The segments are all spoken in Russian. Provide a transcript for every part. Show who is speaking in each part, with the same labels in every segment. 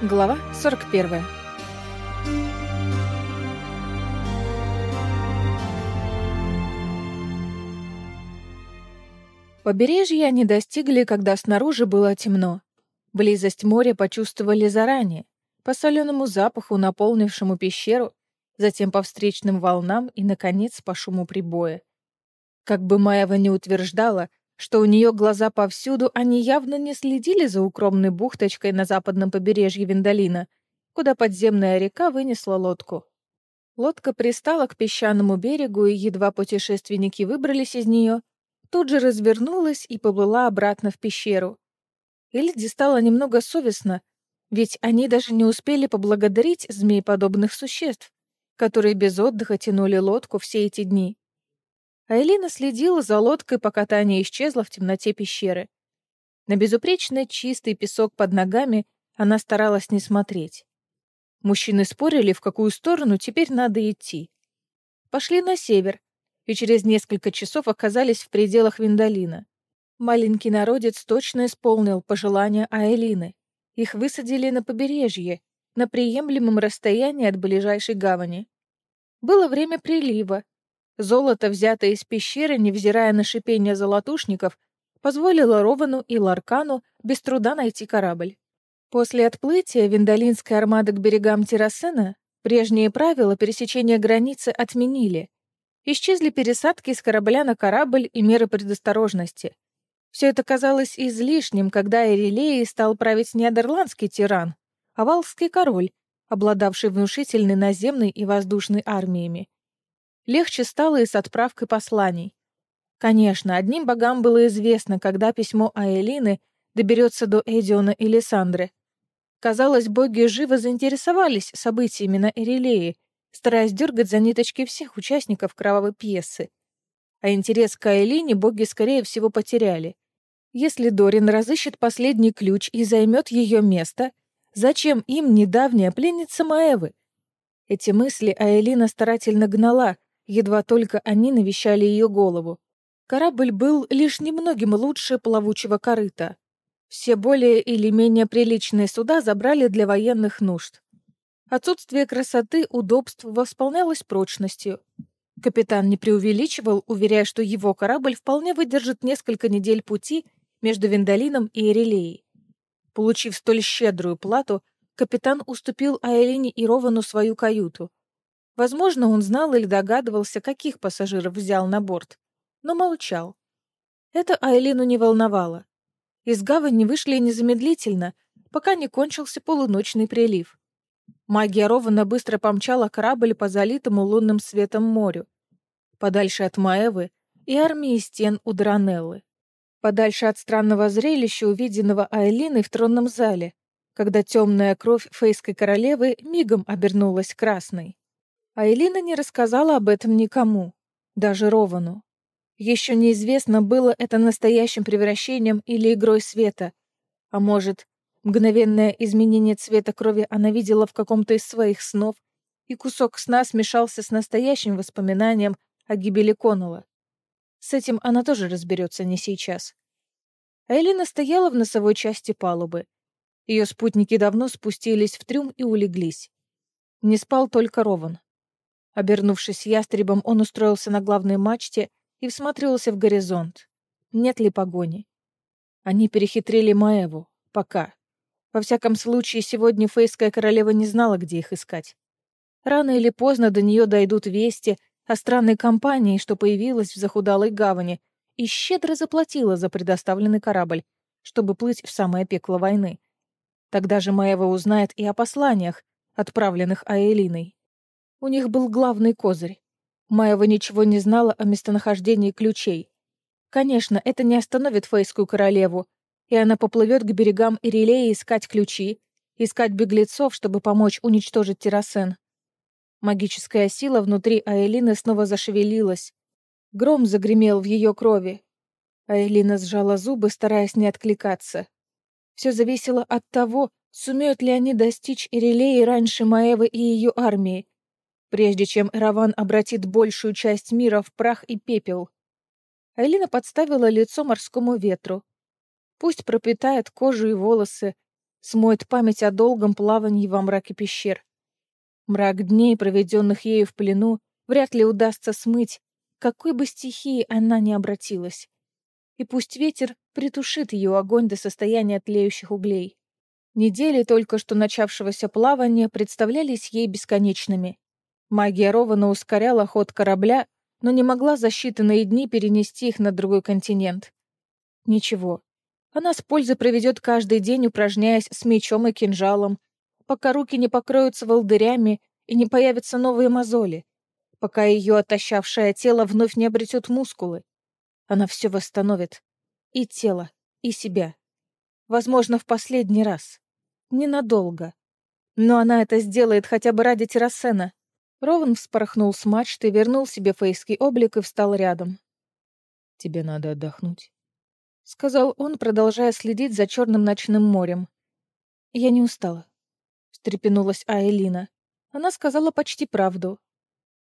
Speaker 1: Глава 41. Побережье они достигли, когда снаружи было темно. Близость моря почувствовали заранее, по соленому запаху, наполнившему пещеру, затем по встречным волнам и, наконец, по шуму прибоя. Как бы Маева не утверждала, что у нее глаза повсюду, они явно не следили за укромной бухточкой на западном побережье Виндалина, куда подземная река вынесла лодку. Лодка пристала к песчаному берегу, и едва путешественники выбрались из нее, тут же развернулась и поплыла обратно в пещеру. Эльди стало немного совестно, ведь они даже не успели поблагодарить змей-подобных существ, которые без отдыха тянули лодку все эти дни. Айлина следила за лодкой, пока та не исчезла в темноте пещеры. На безупречно чистый песок под ногами она старалась не смотреть. Мужчины спорили, в какую сторону теперь надо идти. Пошли на север, и через несколько часов оказались в пределах Виндалина. Маленький народец точно исполнил пожелания Айлины. Их высадили на побережье, на приемлемом расстоянии от ближайшей гавани. Было время прилива, Золото, взятое из пещеры, невзирая на шипение золотушников, позволило Ровану и Ларкану без труда найти корабль. После отплытия Виндалинской армады к берегам Террасена прежние правила пересечения границы отменили. Исчезли пересадки с корабля на корабль и меры предосторожности. Все это казалось излишним, когда Эрилеей стал править не адерландский тиран, а валский король, обладавший внушительной наземной и воздушной армиями. Легче стало и с отправкой посланий. Конечно, одним богам было известно, когда письмо Аэлины доберется до Эдиона и Лиссандры. Казалось, боги живо заинтересовались событиями на Эрилее, стараясь дергать за ниточки всех участников кровавой пьесы. А интерес к Аэлине боги, скорее всего, потеряли. Если Дорин разыщет последний ключ и займет ее место, зачем им недавняя пленница Маэвы? Эти мысли Аэлина старательно гнала, едва только они навещали ее голову. Корабль был лишь немногим лучше плавучего корыта. Все более или менее приличные суда забрали для военных нужд. Отсутствие красоты, удобств восполнялось прочностью. Капитан не преувеличивал, уверяя, что его корабль вполне выдержит несколько недель пути между Виндалином и Эрелеей. Получив столь щедрую плату, капитан уступил Айлине и Ровану свою каюту, Возможно, он знал или догадывался, каких пассажиров взял на борт, но молчал. Это Айлину не волновало. Из гавани вышли незамедлительно, пока не кончился полуночный прилив. Магия Рована быстро помчала корабль по залитому лунным светом морю, подальше от Маэвы и армии стен у Дранеллы, подальше от странного зрелища, увиденного Айлиной в тронном зале, когда темная кровь фейской королевы мигом обернулась красной. А Элина не рассказала об этом никому, даже Ровану. Еще неизвестно, было это настоящим превращением или игрой света. А может, мгновенное изменение цвета крови она видела в каком-то из своих снов, и кусок сна смешался с настоящим воспоминанием о гибели Коннелла. С этим она тоже разберется не сейчас. А Элина стояла в носовой части палубы. Ее спутники давно спустились в трюм и улеглись. Не спал только Рован. Обернувшись ястребом, он устроился на главной мачте и всматривался в горизонт. Нет ли погони? Они перехитрили Маеву. Пока. Во всяком случае, сегодня фейская королева не знала, где их искать. Рано или поздно до нее дойдут вести о странной компании, что появилась в захудалой гавани и щедро заплатила за предоставленный корабль, чтобы плыть в самое пекло войны. Тогда же Маева узнает и о посланиях, отправленных Аэлиной. У них был главный козырь. Маева ничего не знала о местонахождении ключей. Конечно, это не остановит фейскую королеву, и она поплывет к берегам Ирилеи искать ключи, искать беглецов, чтобы помочь уничтожить Террасен. Магическая сила внутри Аэлины снова зашевелилась. Гром загремел в ее крови. Аэлина сжала зубы, стараясь не откликаться. Все зависело от того, сумеют ли они достичь Ирилеи раньше Маевы и ее армии, прежде чем Эраван обратит большую часть мира в прах и пепел. Айлина подставила лицо морскому ветру. Пусть пропитает кожу и волосы, смоет память о долгом плавании во мраке пещер. Мрак дней, проведенных ею в плену, вряд ли удастся смыть, какой бы стихии она ни обратилась. И пусть ветер притушит ее огонь до состояния тлеющих углей. Недели только что начавшегося плавания представлялись ей бесконечными. Магия Рована ускоряла ход корабля, но не могла за считанные дни перенести их на другой континент. Ничего. Она с пользой проведет каждый день, упражняясь с мечом и кинжалом, пока руки не покроются волдырями и не появятся новые мозоли, пока ее отощавшее тело вновь не обретет мускулы. Она все восстановит. И тело, и себя. Возможно, в последний раз. Ненадолго. Но она это сделает хотя бы ради Террасена. Рован вспорхнул с мачты, вернул себе фейский облик и встал рядом.
Speaker 2: «Тебе надо отдохнуть», —
Speaker 1: сказал он, продолжая следить за черным ночным морем. «Я не устала», — встрепенулась Аэлина. Она сказала почти правду.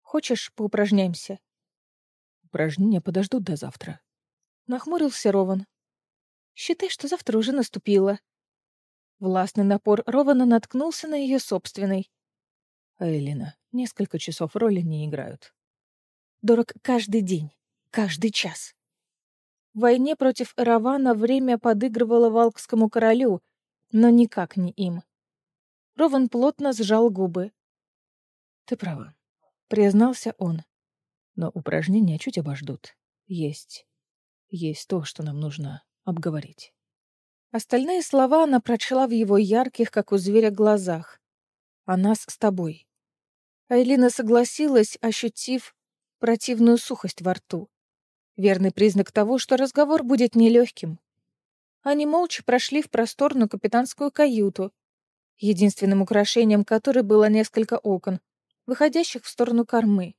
Speaker 1: «Хочешь, поупражняемся?»
Speaker 2: «Упражнения подождут до завтра», —
Speaker 1: нахмурился Рован. «Считай, что завтра уже наступило». Властный напор Рована наткнулся на ее собственный.
Speaker 2: «Аэлина, несколько часов роли не играют.
Speaker 1: Дорог каждый день, каждый час. В войне против Эравана время подыгрывало Валкскому королю, но никак не им. Рован плотно сжал губы.
Speaker 2: «Ты права», — признался он. «Но упражнения чуть обождут. Есть. Есть то, что нам нужно обговорить».
Speaker 1: Остальные слова она прочла в его ярких, как у зверя, глазах. «О нас с тобой. Айлина согласилась, ощутив противную сухость во рту. Верный признак того, что разговор будет нелегким. Они молча прошли в просторную капитанскую каюту, единственным украшением которой было несколько окон, выходящих в сторону кормы.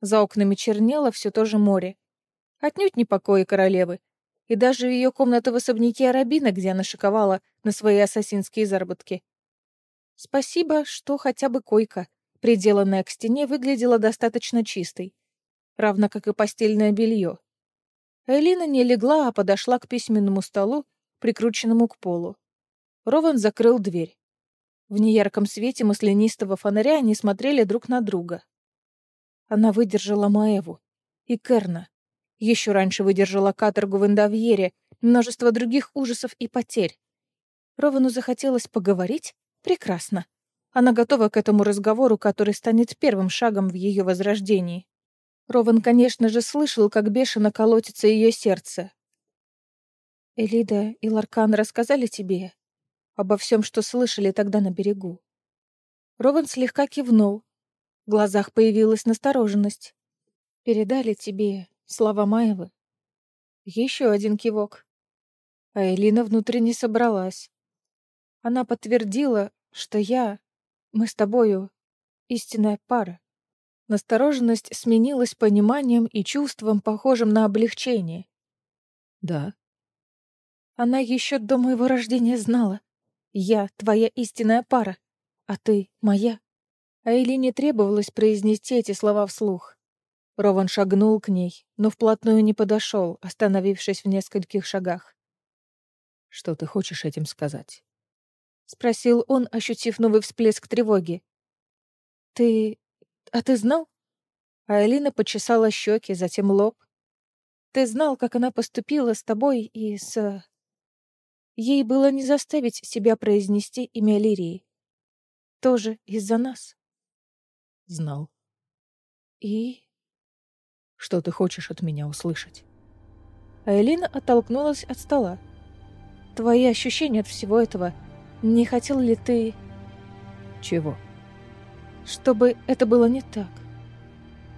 Speaker 1: За окнами чернело все то же море. Отнюдь не покои королевы, и даже ее комната в особняке Арабина, где она шиковала на свои ассасинские заработки. Спасибо, что хотя бы койка, приделанная к стене, выглядела достаточно чистой, равно как и постельное белье. Элина не легла, а подошла к письменному столу, прикрученному к полу. Рован закрыл дверь. В неярком свете маслянистого фонаря они смотрели друг на друга. Она выдержала Маеву и Керна. Еще раньше выдержала каторгу в Индавьере, множество других ужасов и потерь. Ровану захотелось поговорить? Прекрасно. Она готова к этому разговору, который станет первым шагом в ее возрождении. Рован, конечно же, слышал, как бешено колотится ее сердце. «Элида и Ларкан рассказали тебе обо всем, что слышали тогда на берегу?» Рован слегка кивнул. В глазах появилась настороженность. «Передали тебе слова Маевы?» Еще один кивок. А Элина внутренне собралась. Она подтвердила, что я мы с тобою истинная пара. Настороженность сменилась пониманием и чувством, похожим на облегчение.
Speaker 2: Да.
Speaker 1: Она еще до моего рождения знала. Я твоя истинная пара, а ты моя. А Элине требовалось произнести эти слова вслух. Рован шагнул к ней, но вплотную не подошел, остановившись в нескольких шагах.
Speaker 2: «Что ты хочешь этим сказать?»
Speaker 1: — спросил он, ощутив новый всплеск тревоги. «Ты... а ты знал?» А Элина почесала щеки, затем лоб. «Ты знал, как она поступила с тобой и с...» Ей было не заставить себя произнести имя Лирии. Тоже из-за нас.
Speaker 2: Знал.
Speaker 1: И...
Speaker 2: Что ты хочешь от меня услышать?
Speaker 1: А Элина оттолкнулась от стола. Твои ощущения от всего этого — не хотел ли ты...
Speaker 2: Чего?
Speaker 1: Чтобы это было не так.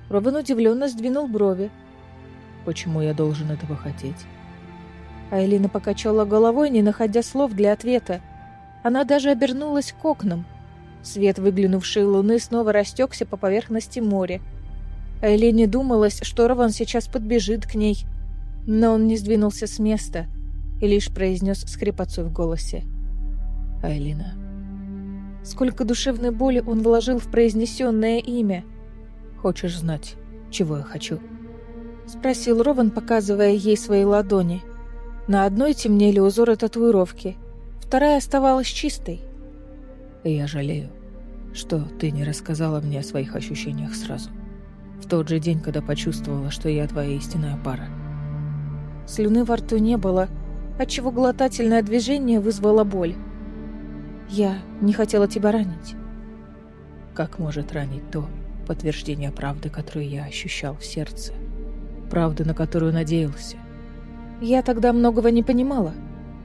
Speaker 1: Робин удивленно сдвинул брови.
Speaker 2: Почему я должен этого хотеть?
Speaker 1: Айлина покачала головой, не находя слов для ответа. Она даже обернулась к окнам. Свет выглянувшей луны снова растекся по поверхности моря. Айлине думалось, что Рован сейчас подбежит к ней, но он не сдвинулся с места и лишь произнес с хрипотцой в голосе.
Speaker 2: Айлина.
Speaker 1: Сколько душевной боли он вложил в произнесенное имя.
Speaker 2: Хочешь знать, чего я хочу?
Speaker 1: Спросил Рован, показывая ей свои ладони. На одной темнели узоры татуировки, вторая оставалась чистой.
Speaker 2: Я жалею, что ты не рассказала мне о своих ощущениях сразу. В тот же день, когда почувствовала, что я твоя истинная пара.
Speaker 1: Слюны во рту не было, отчего глотательное движение вызвало боль. Я не хотела тебя ранить.
Speaker 2: Как может ранить то подтверждение правды, которую я ощущал в сердце? Правды, на которую надеялся.
Speaker 1: Я тогда многого не понимала.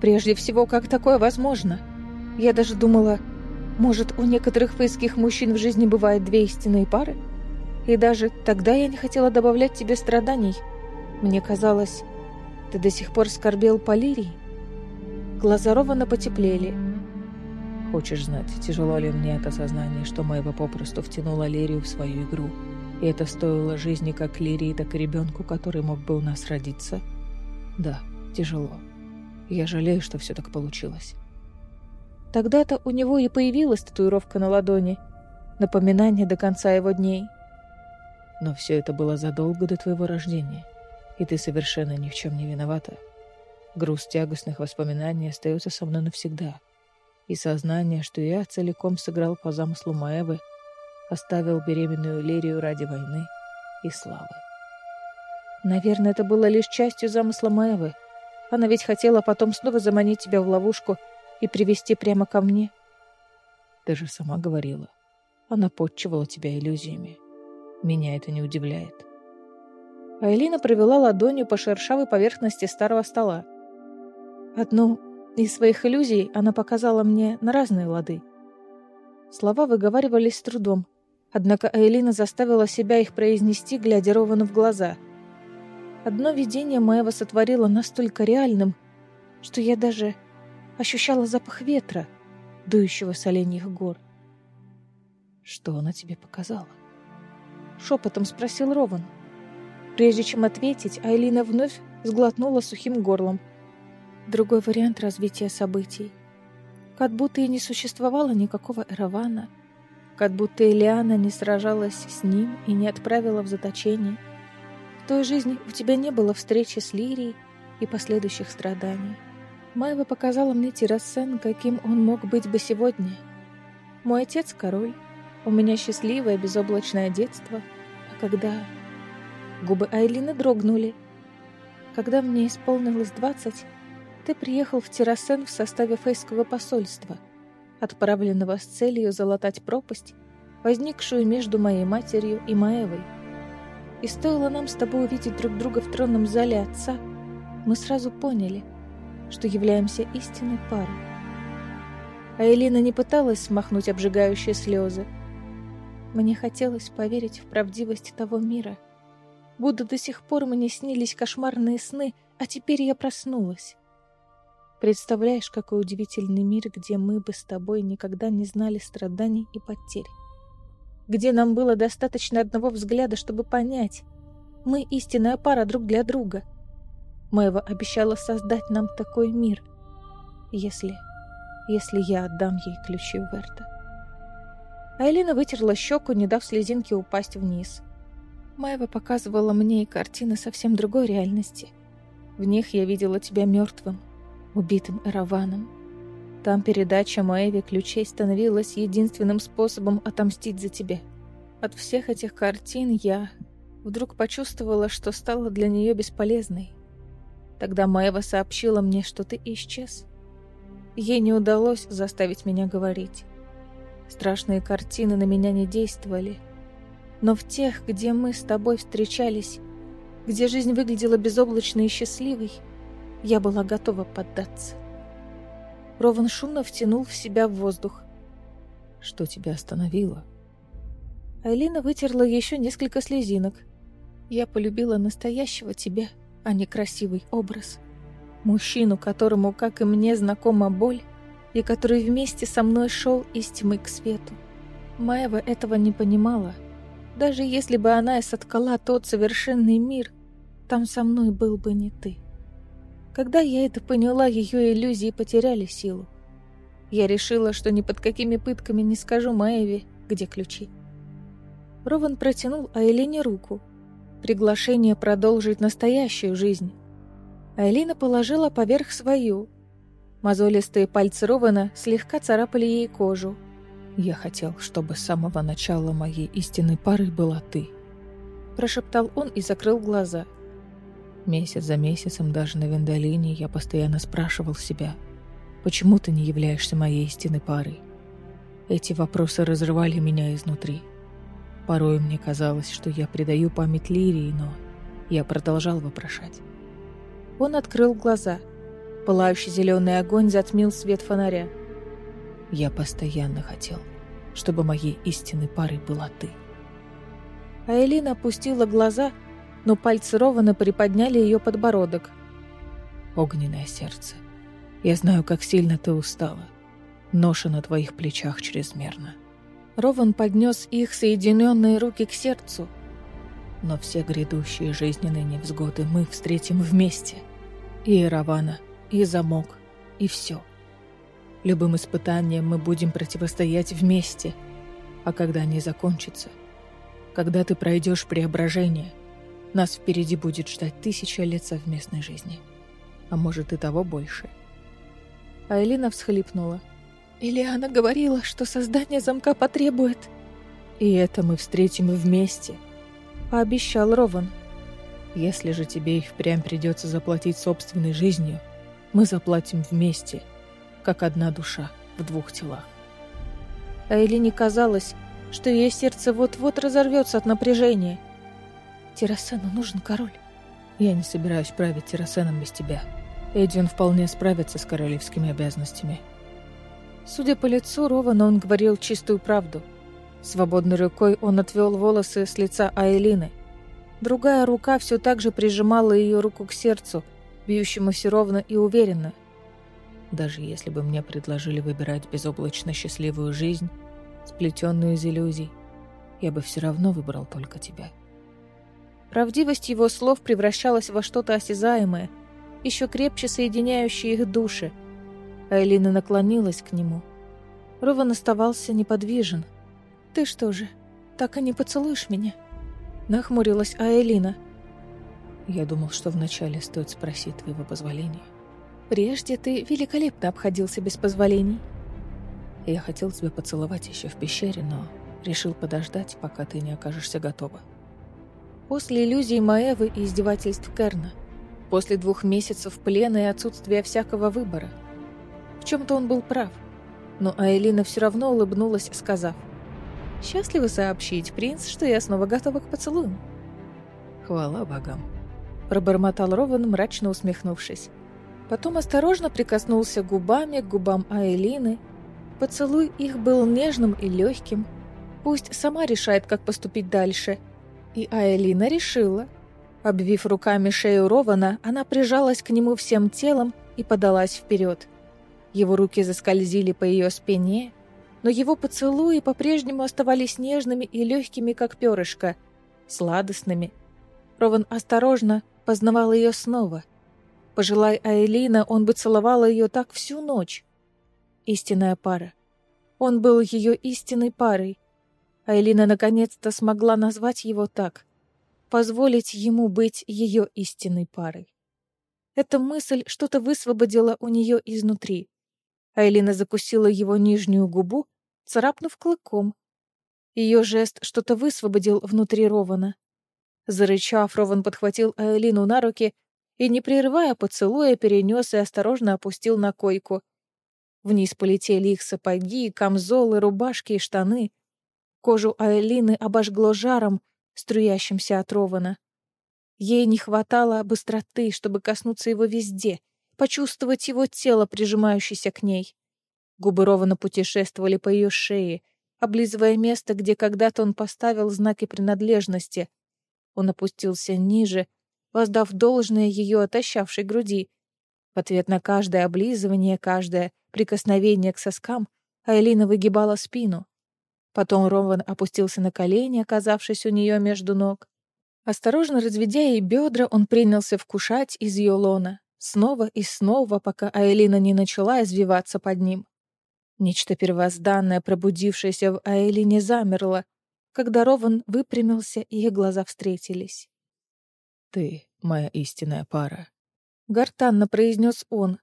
Speaker 1: Прежде всего, как такое возможно? Я даже думала, может, у некоторых фейских мужчин в жизни бывает две истинные пары? И даже тогда я не хотела добавлять тебе страданий. Мне казалось, ты до сих пор скорбел по лирии. Глаза Рована потеплели.
Speaker 2: Хочешь знать, тяжело ли мне это сознание, что моего попросту втянула Лирию в свою игру? И это стоило жизни как Лирии, так и ребенку, который мог бы у нас родиться? Да, тяжело. Я жалею, что все так получилось.
Speaker 1: Тогда-то у него и появилась татуировка на ладони. Напоминание до конца его дней.
Speaker 2: Но все это было задолго до твоего рождения и ты совершенно ни в чем не виновата. Груз тягостных воспоминаний остается со мной навсегда. И сознание, что я целиком сыграл по замыслу Маэвы, оставил беременную Лерию ради войны и славы.
Speaker 1: Наверное, это было лишь частью замысла Маэвы. Она ведь хотела потом снова заманить тебя в ловушку и привести прямо ко мне.
Speaker 2: Ты же сама говорила. Она подчивала тебя иллюзиями. Меня это не удивляет.
Speaker 1: Айлина провела ладонью по шершавой поверхности старого стола. Одну из своих иллюзий она показала мне на разные лады. Слова выговаривались с трудом, однако Айлина заставила себя их произнести, глядя ровно в глаза. Одно видение моего сотворило настолько реальным, что я даже ощущала запах ветра, дующего с оленьих гор.
Speaker 2: «Что она тебе показала?»
Speaker 1: Шепотом спросил Рован. Прежде чем ответить, Айлина вновь сглотнула сухим горлом. Другой вариант развития событий. Как будто и не существовало никакого Эравана. Как будто Элиана не сражалась с ним и не отправила в заточение. В той жизни у тебя не было встречи с Лирией и последующих страданий. Майва показала мне Тирасен, каким он мог быть бы сегодня. Мой отец — король. У меня счастливое безоблачное детство. А когда Губы Айлины дрогнули. Когда мне исполнилось двадцать, ты приехал в Террасен в составе фейского посольства, отправленного с целью залатать пропасть, возникшую между моей матерью и Маевой. И стоило нам с тобой увидеть друг друга в тронном зале отца, мы сразу поняли, что являемся истинной парой. А Элина не пыталась смахнуть обжигающие слезы. Мне хотелось поверить в правдивость того мира — будто до сих пор мне снились кошмарные сны, а теперь я проснулась. Представляешь, какой удивительный мир, где мы бы с тобой никогда не знали страданий и потерь. Где нам было достаточно одного взгляда, чтобы понять, мы истинная пара друг для друга. Мэва обещала создать нам такой мир, если... если я отдам ей ключи Верта. Айлина вытерла щеку, не дав слезинке упасть вниз. — Майва показывала мне и картины совсем другой реальности. В них я видела тебя мертвым, убитым Эраваном. Там передача Майве ключей становилась единственным способом отомстить за тебя. От всех этих картин я вдруг почувствовала, что стала для нее бесполезной. Тогда Майва сообщила мне, что ты исчез. Ей не удалось заставить меня говорить. Страшные картины на меня не действовали — но в тех, где мы с тобой встречались, где жизнь выглядела безоблачной и счастливой, я была готова поддаться. Рован шумно втянул в себя воздух.
Speaker 2: «Что тебя остановило?»
Speaker 1: Айлина вытерла еще несколько слезинок. «Я полюбила настоящего тебя, а не красивый образ. Мужчину, которому, как и мне, знакома боль, и который вместе со мной шел из тьмы к свету. Маева этого не понимала, даже если бы она и соткала тот совершенный мир, там со мной был бы не ты. Когда я это поняла, ее иллюзии потеряли силу. Я решила, что ни под какими пытками не скажу Маеве, где ключи. Рован протянул Айлине руку. Приглашение продолжить настоящую жизнь. Айлина положила поверх свою. Мозолистые пальцы Рована слегка царапали ей кожу.
Speaker 2: «Я хотел, чтобы с самого начала моей истинной пары была ты», —
Speaker 1: прошептал он и закрыл глаза.
Speaker 2: Месяц за месяцем даже на Вендолине я постоянно спрашивал себя, почему ты не являешься моей истинной парой? Эти вопросы разрывали меня изнутри. Порой мне казалось, что я предаю память Лирии, но я продолжал вопрошать.
Speaker 1: Он открыл глаза. Пылающий зеленый огонь затмил свет фонаря.
Speaker 2: Я постоянно хотел, чтобы моей истинной парой была ты.
Speaker 1: А Элина опустила глаза, но пальцы Рована приподняли ее подбородок.
Speaker 2: Огненное сердце. Я знаю, как сильно ты устала. Ноша на твоих плечах чрезмерно.
Speaker 1: Рован поднес их соединенные руки к сердцу.
Speaker 2: Но все грядущие жизненные невзгоды мы встретим вместе. И Равана, и Замок, и все. Любым испытаниям мы будем противостоять вместе. А когда они закончатся, когда ты пройдешь преображение, нас впереди будет ждать тысяча лет совместной жизни. А может и того больше.
Speaker 1: Айлина всхлипнула. Ильяна говорила, что создание замка потребует.
Speaker 2: И это мы встретим вместе,
Speaker 1: пообещал Рован.
Speaker 2: Если же тебе и впрямь придется заплатить собственной жизнью, мы заплатим вместе, как одна душа в двух телах.
Speaker 1: А Элине казалось, что ее сердце вот-вот разорвется от напряжения. Террасену нужен король.
Speaker 2: Я не собираюсь править Террасеном без тебя. Эдвин вполне справится с королевскими обязанностями.
Speaker 1: Судя по лицу Рована, он говорил чистую правду. Свободной рукой он отвел волосы с лица Айлины. Другая рука все так же прижимала ее руку к сердцу, бьющемуся ровно и уверенно.
Speaker 2: Даже если бы мне предложили выбирать безоблачно счастливую жизнь, сплетенную из иллюзий, я бы все равно выбрал только тебя.
Speaker 1: Правдивость его слов превращалась во что-то осязаемое, еще крепче соединяющее их души — Айлина наклонилась к нему. Рован оставался неподвижен. «Ты что же, так и не поцелуешь меня?» Нахмурилась Айлина.
Speaker 2: «Я думал, что вначале стоит спросить твоего позволения».
Speaker 1: «Прежде ты великолепно обходился без позволений».
Speaker 2: «Я хотел тебя поцеловать еще в пещере, но решил подождать, пока ты не окажешься готова».
Speaker 1: После иллюзий Маэвы и издевательств Керна, после двух месяцев плена и отсутствия всякого выбора – в чем-то он был прав. Но Айлина все равно улыбнулась, сказав, «Счастливо сообщить, принц, что я снова готова к поцелуям».
Speaker 2: «Хвала богам», —
Speaker 1: пробормотал Рован, мрачно усмехнувшись. Потом осторожно прикоснулся губами к губам Айлины. Поцелуй их был нежным и легким. Пусть сама решает, как поступить дальше. И Айлина решила. Обвив руками шею Рована, она прижалась к нему всем телом и подалась вперед. Его руки заскользили по ее спине, но его поцелуи по-прежнему оставались нежными и легкими, как перышко, сладостными. Рован осторожно познавал ее снова. Пожелай Айлина, он бы целовал ее так всю ночь. Истинная пара. Он был ее истинной парой. Айлина наконец-то смогла назвать его так. Позволить ему быть ее истинной парой. Эта мысль что-то высвободила у нее изнутри. Айлина закусила его нижнюю губу, царапнув клыком. Ее жест что-то высвободил внутри Рована. Зарычав, Рован подхватил Айлину на руки и, не прерывая поцелуя, перенес и осторожно опустил на койку. Вниз полетели их сапоги, камзолы, рубашки и штаны. Кожу Айлины обожгло жаром, струящимся от Рована. Ей не хватало быстроты, чтобы коснуться его везде — почувствовать его тело, прижимающееся к ней. Губы ровно путешествовали по ее шее, облизывая место, где когда-то он поставил знаки принадлежности. Он опустился ниже, воздав должное ее отощавшей груди. В ответ на каждое облизывание, каждое прикосновение к соскам, Айлина выгибала спину. Потом Рован опустился на колени, оказавшись у нее между ног. Осторожно разведя ей бедра, он принялся вкушать из ее лона. Снова и снова, пока Айлина не начала извиваться под ним. Нечто первозданное, пробудившееся в Айлине, замерло, когда Рован выпрямился, и их глаза встретились.
Speaker 2: «Ты моя истинная пара», —
Speaker 1: гортанно произнес он.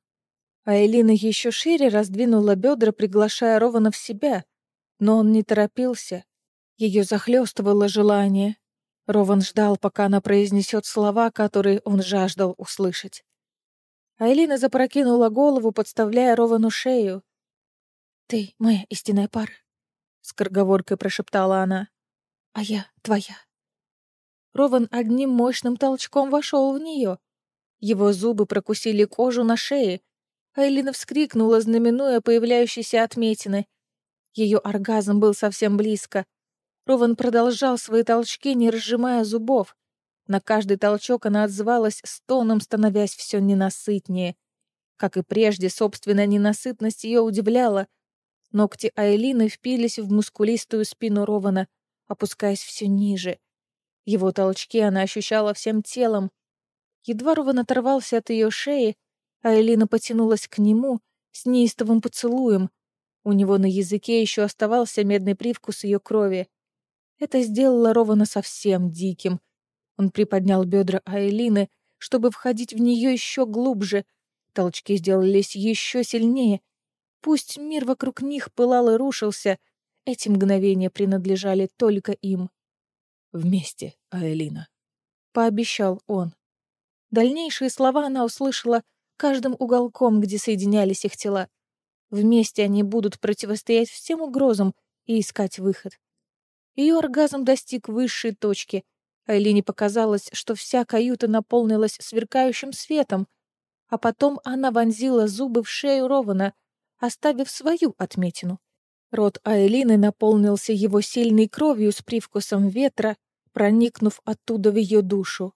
Speaker 1: А Элина еще шире раздвинула бедра, приглашая Рована в себя, но он не торопился. Ее захлестывало желание. Рован ждал, пока она произнесет слова, которые он жаждал услышать. Айлина запрокинула голову, подставляя Ровану шею. «Ты моя истинная пара», — скороговоркой прошептала она. «А я твоя». Рован одним мощным толчком вошел в нее. Его зубы прокусили кожу на шее. Айлина вскрикнула, знаменуя появляющиеся отметины. Ее оргазм был совсем близко. Рован продолжал свои толчки, не разжимая зубов. На каждый толчок она отзывалась стоном, становясь все ненасытнее. Как и прежде, собственная ненасытность ее удивляла. Ногти Айлины впились в мускулистую спину Рована, опускаясь все ниже. Его толчки она ощущала всем телом. Едва Рован оторвался от ее шеи, Айлина потянулась к нему с неистовым поцелуем. У него на языке еще оставался медный привкус ее крови. Это сделало Рована совсем диким — он приподнял бедра Айлины, чтобы входить в нее еще глубже. Толчки сделались еще сильнее. Пусть мир вокруг них пылал и рушился, эти мгновения принадлежали только им.
Speaker 2: «Вместе, Айлина», —
Speaker 1: пообещал он. Дальнейшие слова она услышала каждым уголком, где соединялись их тела. Вместе они будут противостоять всем угрозам и искать выход. Ее оргазм достиг высшей точки — Айлине показалось, что вся каюта наполнилась сверкающим светом, а потом она вонзила зубы в шею Рована, оставив свою отметину. Рот Айлины наполнился его сильной кровью с привкусом ветра, проникнув оттуда в ее душу.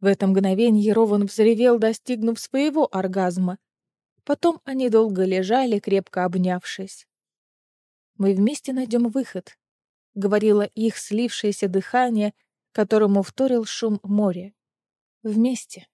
Speaker 1: В это мгновение Рован взревел, достигнув своего оргазма. Потом они долго лежали, крепко обнявшись. «Мы вместе найдем выход», — говорило их слившееся дыхание — которому вторил шум моря. Вместе.